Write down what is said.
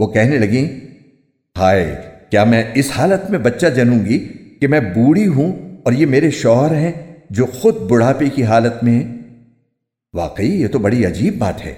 وہ کہنے لگیں، ہائے، کیا میں اس حالت میں بچہ جنوں گی کہ میں بوڑھی ہوں اور یہ میرے شوہر ہیں جو خود بڑھاپے کی حالت میں ہیں؟ واقعی یہ تو بڑی عجیب بات ہے۔